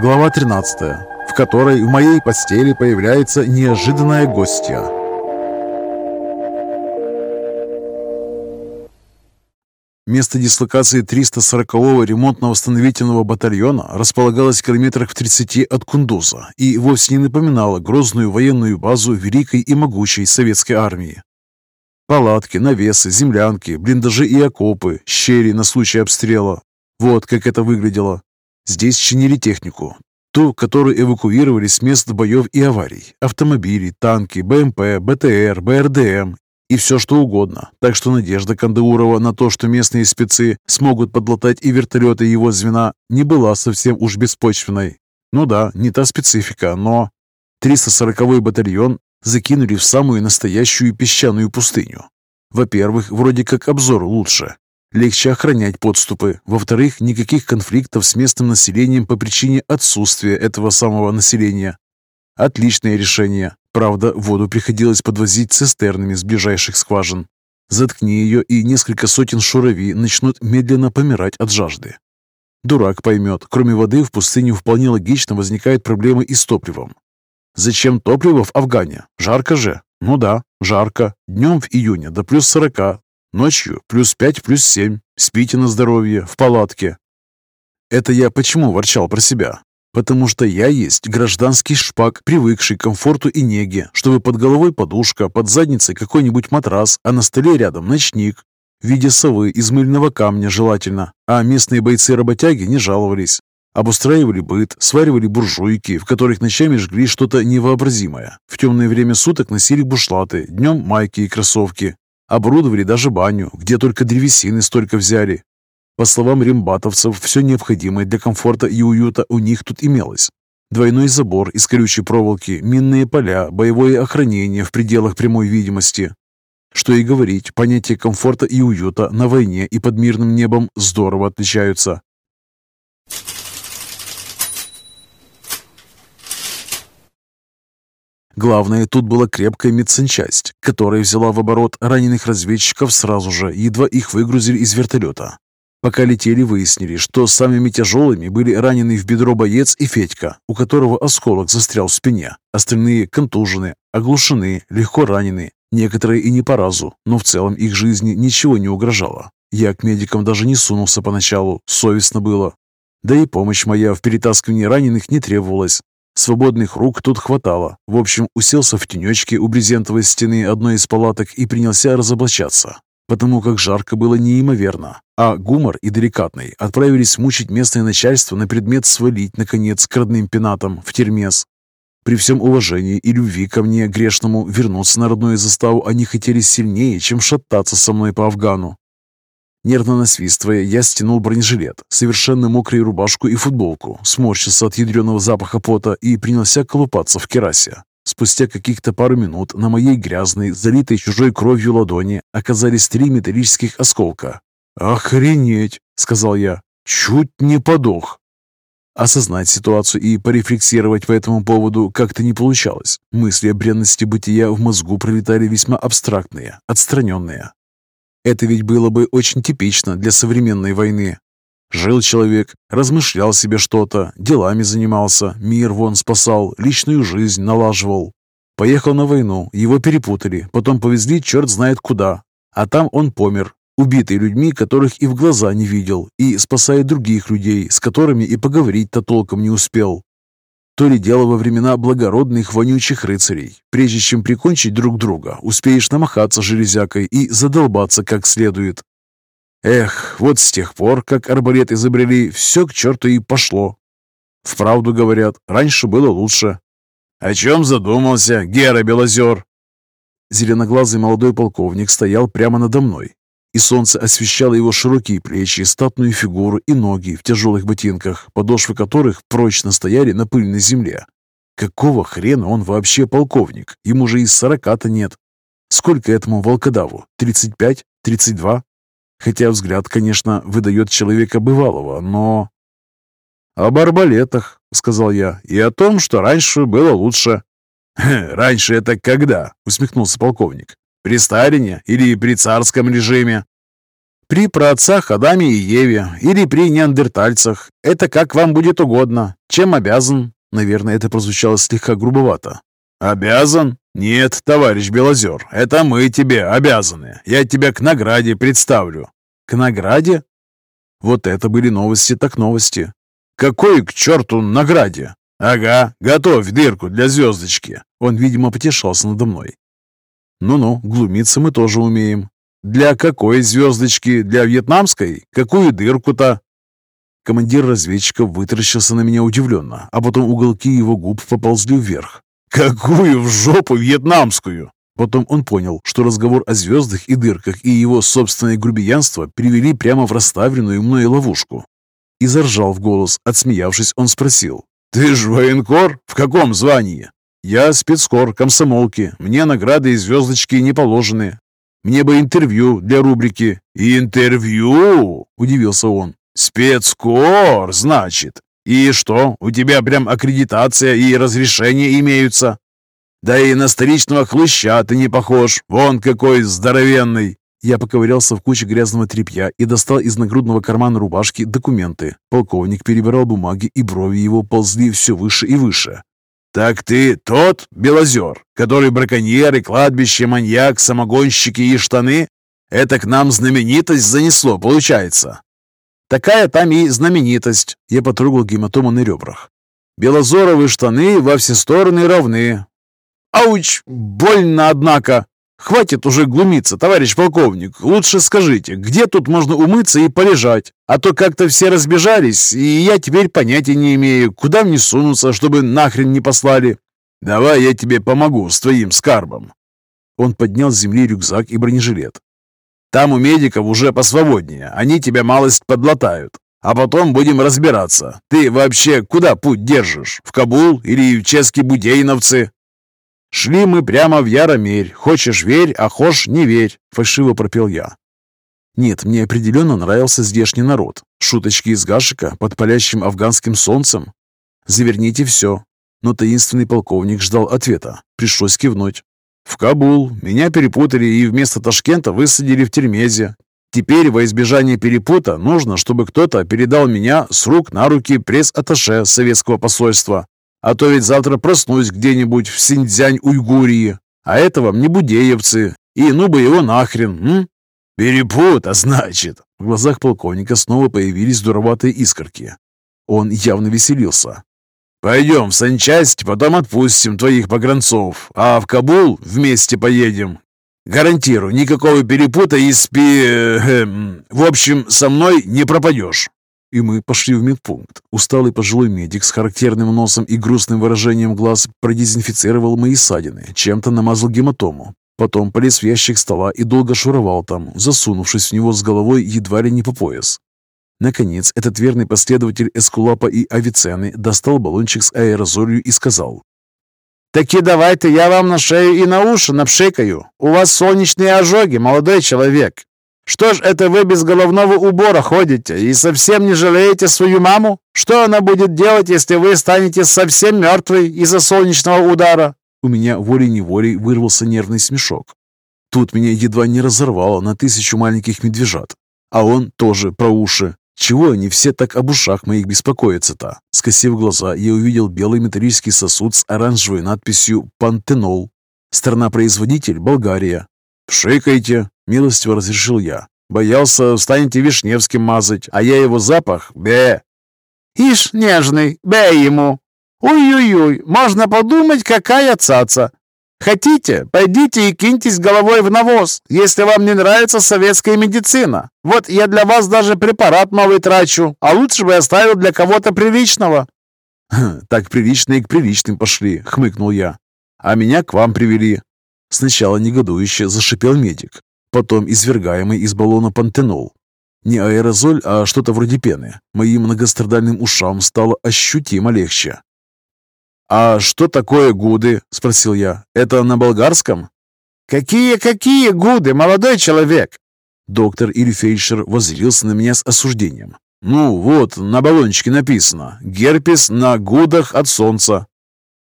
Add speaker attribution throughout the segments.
Speaker 1: Глава 13, в которой в моей постели появляется неожиданная гостья. Место дислокации 340-го ремонтно-восстановительного батальона располагалось в километрах в 30 от Кундуза и вовсе не напоминало грозную военную базу великой и могучей советской армии. Палатки, навесы, землянки, блиндажи и окопы, щели на случай обстрела. Вот как это выглядело. Здесь чинили технику, ту, которую эвакуировали с мест боев и аварий. Автомобили, танки, БМП, БТР, БРДМ и все что угодно. Так что надежда Кандаурова на то, что местные спецы смогут подлатать и вертолеты его звена, не была совсем уж беспочвенной. Ну да, не та специфика, но... 340-й батальон закинули в самую настоящую песчаную пустыню. Во-первых, вроде как обзор лучше. Легче охранять подступы. Во-вторых, никаких конфликтов с местным населением по причине отсутствия этого самого населения. Отличное решение. Правда, воду приходилось подвозить цистернами с ближайших скважин. Заткни ее, и несколько сотен шурави начнут медленно помирать от жажды. Дурак поймет, кроме воды в пустыне вполне логично возникают проблемы и с топливом. Зачем топливо в Афгане? Жарко же. Ну да, жарко. Днем в июне до плюс 40, Ночью плюс пять, плюс семь. Спите на здоровье, в палатке. Это я почему ворчал про себя? Потому что я есть гражданский шпак, привыкший к комфорту и неге, чтобы под головой подушка, под задницей какой-нибудь матрас, а на столе рядом ночник. В виде совы из мыльного камня желательно. А местные бойцы-работяги не жаловались. Обустраивали быт, сваривали буржуйки, в которых ночами жгли что-то невообразимое. В темное время суток носили бушлаты, днем майки и кроссовки, Оборудовали даже баню, где только древесины столько взяли. По словам римбатовцев, все необходимое для комфорта и уюта у них тут имелось. Двойной забор из колючей проволоки, минные поля, боевое охранение в пределах прямой видимости. Что и говорить, понятия комфорта и уюта на войне и под мирным небом здорово отличаются. Главное, тут была крепкая медсанчасть, которая взяла в оборот раненых разведчиков сразу же, едва их выгрузили из вертолета. Пока летели, выяснили, что самыми тяжелыми были ранены в бедро боец и Федька, у которого осколок застрял в спине. Остальные контужены, оглушены, легко ранены, некоторые и не по разу, но в целом их жизни ничего не угрожало. Я к медикам даже не сунулся поначалу, совестно было. Да и помощь моя в перетаскивании раненых не требовалась. Свободных рук тут хватало. В общем, уселся в тенечке у брезентовой стены одной из палаток и принялся разоблачаться, потому как жарко было неимоверно. А гумор и деликатный отправились мучить местное начальство на предмет свалить, наконец, к родным пенатам в термес. При всем уважении и любви ко мне, грешному, вернуться на родную заставу они хотели сильнее, чем шататься со мной по Афгану. Нервно насвистывая, я стянул бронежилет, совершенно мокрую рубашку и футболку, сморщился от ядреного запаха пота и принялся колупаться в керасе. Спустя каких-то пару минут на моей грязной, залитой чужой кровью ладони оказались три металлических осколка. «Охренеть!» — сказал я. «Чуть не подох!» Осознать ситуацию и порефлексировать по этому поводу как-то не получалось. Мысли о бренности бытия в мозгу пролетали весьма абстрактные, отстраненные. Это ведь было бы очень типично для современной войны. Жил человек, размышлял себе что-то, делами занимался, мир вон спасал, личную жизнь налаживал. Поехал на войну, его перепутали, потом повезли черт знает куда. А там он помер, убитый людьми, которых и в глаза не видел, и спасая других людей, с которыми и поговорить-то толком не успел. То ли дело во времена благородных вонючих рыцарей. Прежде чем прикончить друг друга, успеешь намахаться железякой и задолбаться как следует. Эх, вот с тех пор, как арбалет изобрели, все к черту и пошло. Вправду говорят, раньше было лучше. О чем задумался, Гера Белозер? Зеленоглазый молодой полковник стоял прямо надо мной, и солнце освещало его широкие плечи, статную фигуру и ноги в тяжелых ботинках, подошвы которых прочно стояли на пыльной земле. Какого хрена он вообще полковник? Ему же и сорока-то нет. Сколько этому волкодаву? Тридцать пять? Тридцать два? Хотя взгляд, конечно, выдает человека бывалого, но... «Об арбалетах», — сказал я, — «и о том, что раньше было лучше». «Раньше это когда?» — усмехнулся полковник. При Сталине или при царском режиме? При праотцах Адаме и Еве или при неандертальцах. Это как вам будет угодно. Чем обязан?» Наверное, это прозвучало слегка грубовато. «Обязан? Нет, товарищ Белозер, это мы тебе обязаны. Я тебя к награде представлю». «К награде?» Вот это были новости так новости. «Какой к черту награде?» «Ага, готовь дырку для звездочки». Он, видимо, потешался надо мной. «Ну-ну, глумиться мы тоже умеем. Для какой звездочки? Для вьетнамской? Какую дырку-то?» Командир разведчиков вытаращился на меня удивленно, а потом уголки его губ поползли вверх. «Какую в жопу вьетнамскую?» Потом он понял, что разговор о звездах и дырках и его собственное грубиянство привели прямо в расставленную мной ловушку. И заржал в голос. Отсмеявшись, он спросил. «Ты ж военкор? В каком звании?» «Я спецкор, комсомолки. Мне награды и звездочки не положены. Мне бы интервью для рубрики». «Интервью?» – удивился он. «Спецкор, значит? И что, у тебя прям аккредитация и разрешение имеются?» «Да и на столичного хлыща ты не похож. Вон какой здоровенный!» Я поковырялся в куче грязного тряпья и достал из нагрудного кармана рубашки документы. Полковник перебирал бумаги, и брови его ползли все выше и выше. «Так ты тот Белозер, который браконьеры, кладбище, маньяк, самогонщики и штаны? Это к нам знаменитость занесло, получается?» «Такая там и знаменитость», — я потрогал гематому на ребрах. «Белозоровые штаны во все стороны равны». «Ауч! Больно, однако!» «Хватит уже глумиться, товарищ полковник. Лучше скажите, где тут можно умыться и полежать? А то как-то все разбежались, и я теперь понятия не имею, куда мне сунуться, чтобы нахрен не послали. Давай я тебе помогу с твоим скарбом». Он поднял с земли рюкзак и бронежилет. «Там у медиков уже посвободнее, они тебя малость подлатают. А потом будем разбираться. Ты вообще куда путь держишь? В Кабул или в Чески Будейновцы?» «Шли мы прямо в Яромерь. Хочешь верь, а хошь не верь», — фальшиво пропел я. Нет, мне определенно нравился здешний народ. Шуточки из гашика под палящим афганским солнцем. Заверните все. Но таинственный полковник ждал ответа. Пришлось кивнуть. В Кабул. Меня перепутали и вместо Ташкента высадили в Термезе. Теперь во избежание перепута нужно, чтобы кто-то передал меня с рук на руки пресс-атташе советского посольства. А то ведь завтра проснусь где-нибудь в Синьцзянь-Уйгурии. А это вам не будеевцы. И ну бы его нахрен, м? Перепута, значит. В глазах полковника снова появились дуроватые искорки. Он явно веселился. «Пойдем в санчасть, потом отпустим твоих погранцов, а в Кабул вместе поедем. Гарантирую, никакого перепута и спи... Э, в общем, со мной не пропадешь». И мы пошли в медпункт. Усталый пожилой медик с характерным носом и грустным выражением глаз продезинфицировал мои ссадины, чем-то намазал гематому. Потом полез в ящик стола и долго шуровал там, засунувшись в него с головой едва ли не по пояс. Наконец, этот верный последователь Эскулапа и Авиценны достал баллончик с аэрозолью и сказал. «Таки давайте я вам на шею и на уши напшикаю. У вас солнечные ожоги, молодой человек. Что ж это вы без головного убора ходите и совсем не жалеете свою маму? Что она будет делать, если вы станете совсем мертвой из-за солнечного удара?» У меня волей-неволей вырвался нервный смешок. Тут меня едва не разорвало на тысячу маленьких медвежат. А он тоже про уши. Чего они все так об ушах моих беспокоятся-то? Скосив глаза, я увидел белый металлический сосуд с оранжевой надписью «Пантенол». Страна-производитель – Болгария. «Пшикайте!» – милостиво разрешил я. «Боялся, станете Вишневским мазать, а я его запах – бе!» «Ишь, нежный, бей ему!» «Ой-ой-ой, можно подумать, какая цаца!» «Хотите, пойдите и киньтесь головой в навоз, если вам не нравится советская медицина. Вот я для вас даже препарат новый трачу, а лучше бы оставил для кого-то приличного». «Так прилично и к приличным пошли», — хмыкнул я. «А меня к вам привели. Сначала негодующе зашипел медик, потом извергаемый из баллона пантенол. Не аэрозоль, а что-то вроде пены. Моим многострадальным ушам стало ощутимо легче. «А что такое гуды?» – спросил я. «Это на болгарском?» «Какие-какие гуды, молодой человек?» Доктор Ильфейшер воззрился на меня с осуждением. «Ну, вот, на баллончике написано. Герпес на гудах от солнца.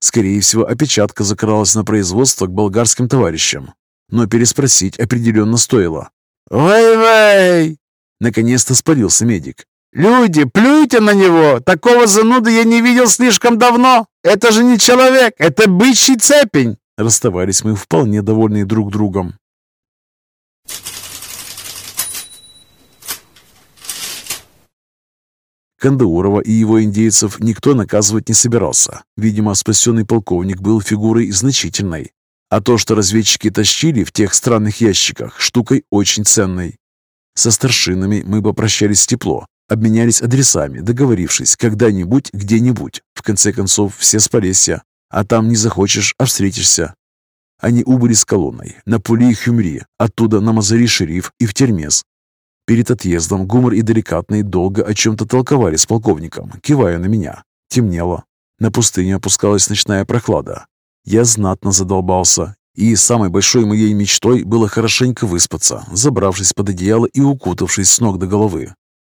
Speaker 1: Скорее всего, опечатка закралась на производство к болгарским товарищам. Но переспросить определенно стоило. «Вэй-вэй! Наконец-то спалился медик.
Speaker 2: «Люди, плюйте на него! Такого зануды я не видел слишком давно! Это же не человек, это бычий цепень!»
Speaker 1: Расставались мы вполне довольные друг другом. Кандаурова и его индейцев никто наказывать не собирался. Видимо, спасенный полковник был фигурой значительной. А то, что разведчики тащили в тех странных ящиках, штукой очень ценной. Со старшинами мы попрощались тепло, обменялись адресами, договорившись когда-нибудь, где-нибудь. В конце концов, все с Полесья. А там не захочешь, а встретишься. Они убыли с колонной на Пули и Хюмри, оттуда на Мазари-Шериф и в Термез. Перед отъездом Гумор и Деликатный долго о чем-то толковали с полковником, кивая на меня. Темнело. На пустыню опускалась ночная прохлада. Я знатно задолбался, и самой большой моей мечтой было хорошенько выспаться, забравшись под одеяло и укутавшись с ног до головы.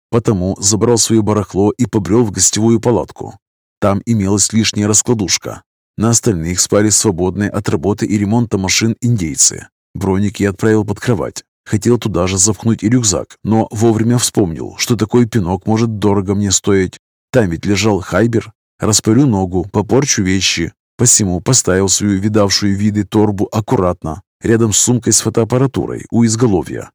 Speaker 1: Потому забрал свое барахло и побрел в гостевую палатку. Там имелась лишняя раскладушка, на остальных спали свободные от работы и ремонта машин индейцы. Броник я отправил под кровать. Хотел туда же запхнуть и рюкзак, но вовремя вспомнил, что такой пинок может дорого мне стоить. Там ведь лежал хайбер. Распорю ногу, попорчу вещи. Посему поставил свою видавшую виды торбу аккуратно, рядом с сумкой с фотоаппаратурой у изголовья.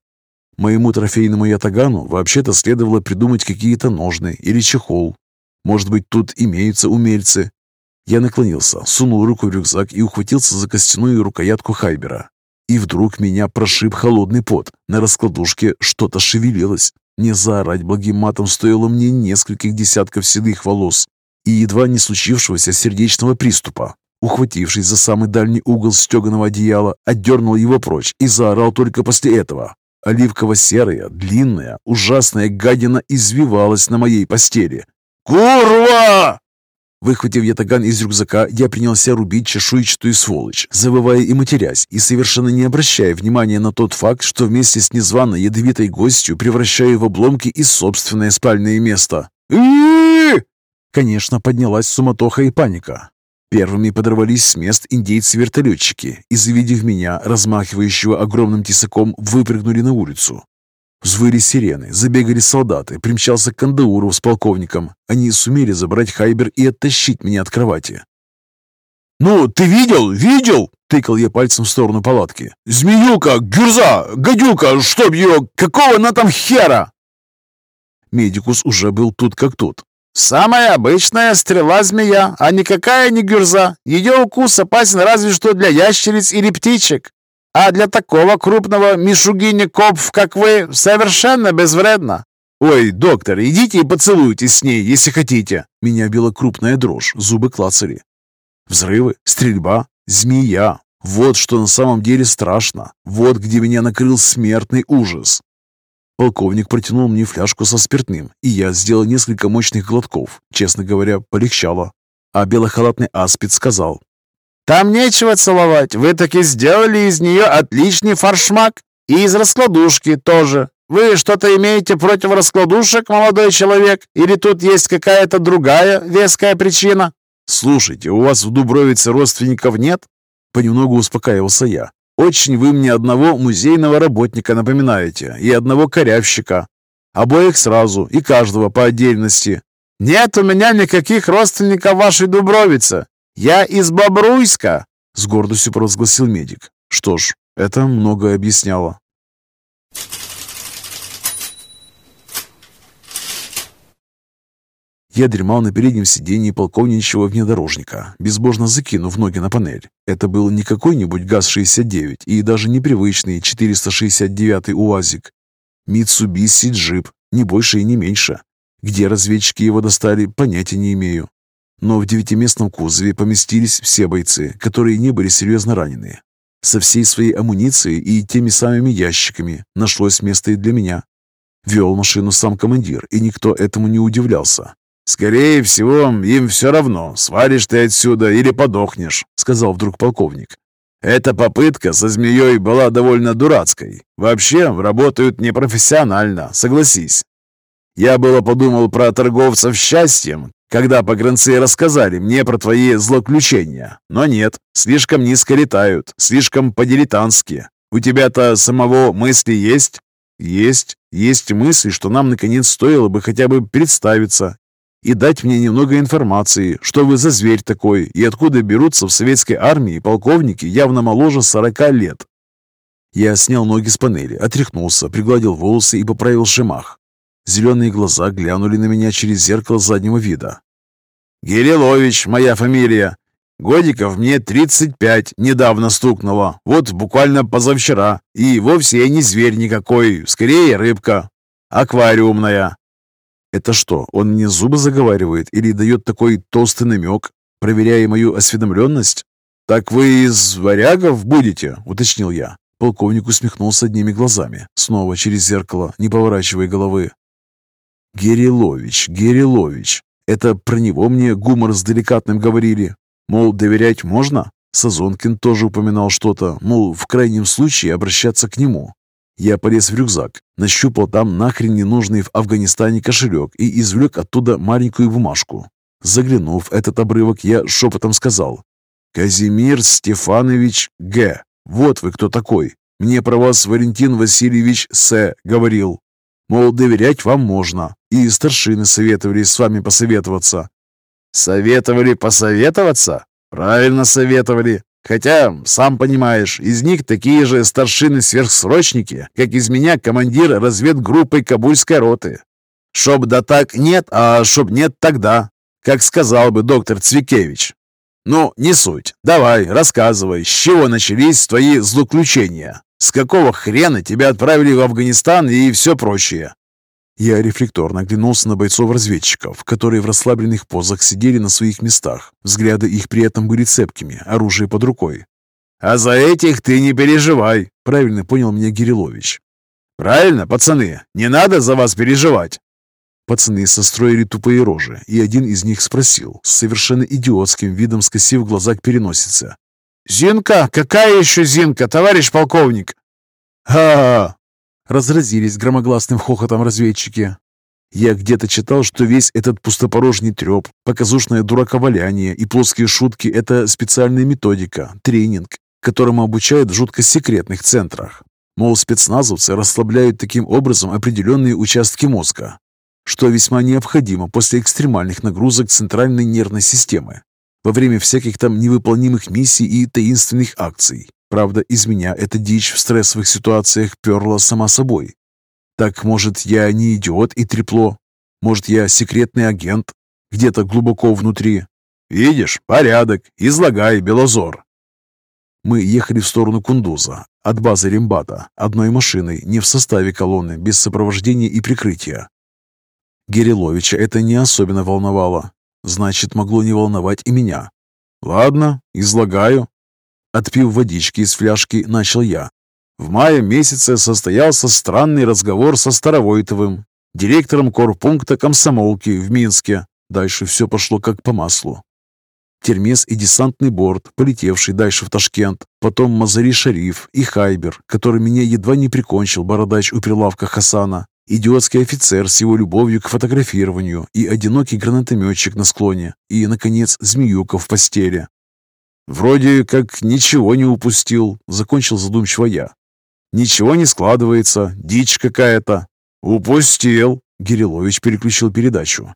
Speaker 1: Моему трофейному ятагану вообще-то следовало придумать какие-то ножны или чехол. Может быть, тут имеются умельцы, я наклонился, сунул руку в рюкзак и ухватился за костяную рукоятку Хайбера. И вдруг меня прошиб холодный пот. На раскладушке что-то шевелилось. Не заорать благим матом стоило мне нескольких десятков седых волос и едва не случившегося сердечного приступа. Ухватившись за самый дальний угол стеганого одеяла, отдернул его прочь и заорал только после этого. Оливково-серая, длинная, ужасная гадина извивалась на моей постели. «Курва!» Выхватив ятаган из рюкзака, я принялся рубить чешуйчатую сволочь, завывая и матерясь, и совершенно не обращая внимания на тот факт, что вместе с незваной ядовитой гостью превращаю в обломки и собственное спальное место. Конечно, поднялась суматоха и паника. Первыми подорвались с мест индейцы-вертолетчики и, завидев меня, размахивающего огромным тесаком, выпрыгнули на улицу. Взвыли сирены, забегали солдаты, примчался Кандауров с полковником. Они сумели забрать Хайбер и оттащить меня от кровати. «Ну, ты видел? Видел?» — тыкал я пальцем в сторону палатки. «Змеюка! Гюрза! Гадюка! Чтоб ее! Какого она там хера?» Медикус уже был тут как тут.
Speaker 2: «Самая обычная стрела-змея, а никакая не гюрза. Ее укус опасен разве что для ящериц или птичек. А для такого крупного мишугини-копф, как вы, совершенно безвредно.
Speaker 1: «Ой, доктор, идите и поцелуйтесь с ней, если хотите!» Меня била крупная дрожь, зубы клацали. Взрывы, стрельба, змея. Вот что на самом деле страшно. Вот где меня накрыл смертный ужас. Полковник протянул мне фляжку со спиртным, и я сделал несколько мощных глотков. Честно говоря, полегчало. А белохалатный аспид сказал,
Speaker 2: там нечего целовать. Вы таки сделали из нее отличный фаршмак. И из раскладушки тоже. Вы что-то имеете против раскладушек, молодой человек? Или тут есть какая-то другая веская причина?
Speaker 1: Слушайте, у вас в Дубровице родственников нет? Понемногу успокаивался я. Очень вы мне одного музейного работника напоминаете и одного корявщика. Обоих сразу и каждого по отдельности.
Speaker 2: Нет у меня никаких родственников вашей Дубровице. «Я из Бобруйска!» — с гордостью провозгласил медик.
Speaker 1: Что ж, это многое объясняло. Я дремал на переднем сиденье полковничьего внедорожника, безбожно закинув ноги на панель. Это был не какой-нибудь ГАЗ-69 и даже непривычный 469-й УАЗик. Митсубиси джип, не больше и не меньше. Где разведчики его достали, понятия не имею. Но в девятиместном кузове поместились все бойцы, которые не были серьезно ранены. Со всей своей амуницией и теми самыми ящиками нашлось место и для меня. Вел машину сам командир, и никто этому не удивлялся.
Speaker 2: «Скорее всего, им все равно, свалишь ты отсюда или подохнешь», — сказал вдруг полковник. «Эта попытка со змеей была довольно дурацкой. Вообще, работают непрофессионально, согласись. Я было подумал про торговцев счастьем, когда погранцы рассказали мне про твои злоключения. Но нет, слишком низко летают, слишком по-дилетантски. У тебя-то самого мысли есть?»
Speaker 1: Есть. Есть мысль, что нам, наконец, стоило бы хотя бы представиться и дать мне немного информации, что вы за зверь такой и откуда берутся в советской армии полковники явно моложе 40 лет. Я снял ноги с панели, отряхнулся, пригладил волосы и поправил шемах. Зеленые глаза глянули на меня через зеркало заднего вида. «Гирилович, моя фамилия. Годиков мне 35, недавно стукнуло. Вот буквально позавчера. И вовсе я не зверь никакой, скорее рыбка. Аквариумная. Это что, он мне зубы заговаривает или дает такой толстый намек, проверяя мою осведомленность? «Так вы из варягов будете?» — уточнил я. Полковник усмехнулся одними глазами, снова через зеркало, не поворачивая головы. «Герилович, Герилович, это про него мне гумор с деликатным говорили. Мол, доверять можно?» Сазонкин тоже упоминал что-то, мол, в крайнем случае обращаться к нему. Я полез в рюкзак, нащупал там нахрен ненужный в Афганистане кошелек и извлек оттуда маленькую бумажку. Заглянув этот обрывок, я шепотом сказал «Казимир Стефанович Г. Вот вы кто такой. Мне про вас Валентин Васильевич С. говорил. Мол, доверять вам можно. И старшины советовали с вами посоветоваться». «Советовали посоветоваться?» «Правильно советовали. Хотя, сам понимаешь, из них такие же старшины-сверхсрочники, как из меня командир разведгруппы Кабульской роты. Чтоб да так нет, а чтоб нет тогда, как сказал бы доктор Цвикевич. Ну, не суть. Давай, рассказывай, с чего начались твои злоключения? С какого хрена тебя отправили в Афганистан и все прочее? Я рефлекторно оглянулся на бойцов-разведчиков, которые в расслабленных позах сидели на своих местах. Взгляды их при этом были цепкими, оружие под рукой. «А за этих ты не переживай», — правильно понял меня Гирилович. «Правильно, пацаны, не надо за вас переживать». Пацаны состроили тупые рожи, и один из них спросил, с совершенно идиотским видом скосив глаза к переносице. «Зинка? Какая еще Зинка, товарищ полковник?» «Ха-ха! Разразились громогласным хохотом разведчики. Я где-то читал, что весь этот пустопорожний треп, показушное дураковаляние и плоские шутки – это специальная методика, тренинг, которому обучают в жутко секретных центрах. Мол, спецназовцы расслабляют таким образом определенные участки мозга, что весьма необходимо после экстремальных нагрузок центральной нервной системы, во время всяких там невыполнимых миссий и таинственных акций. Правда, из меня эта дичь в стрессовых ситуациях перла сама собой. Так, может, я не идиот и трепло? Может, я секретный агент? Где-то глубоко внутри? Видишь, порядок. Излагай, Белозор. Мы ехали в сторону Кундуза, от базы Римбата, одной машиной, не в составе колонны, без сопровождения и прикрытия. Гериловича это не особенно волновало. Значит, могло не волновать и меня. Ладно, излагаю. Отпив водички из фляжки, начал я. В мае месяце состоялся странный разговор со Старовойтовым, директором корпункта комсомолки в Минске. Дальше все пошло как по маслу. Термес и десантный борт, полетевший дальше в Ташкент, потом Мазари-Шариф и Хайбер, который меня едва не прикончил бородач у прилавка Хасана, идиотский офицер с его любовью к фотографированию и одинокий гранатометчик на склоне, и, наконец, змеюка в постели. «Вроде как ничего не упустил», — закончил задумчиво я. «Ничего не складывается, дичь какая-то». «Упустил», — Гирилович переключил передачу.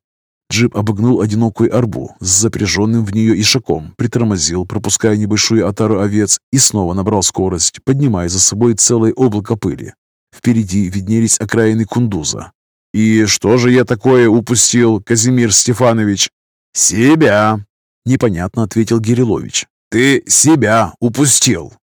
Speaker 1: Джип обогнул одинокую арбу с запряженным в нее ишаком, притормозил, пропуская небольшую отару овец и снова набрал скорость, поднимая за собой целое облако пыли. Впереди виднелись окраины Кундуза. «И что же я такое упустил, Казимир Стефанович?» «Себя!» — непонятно ответил Гирилович. «Ты себя упустил.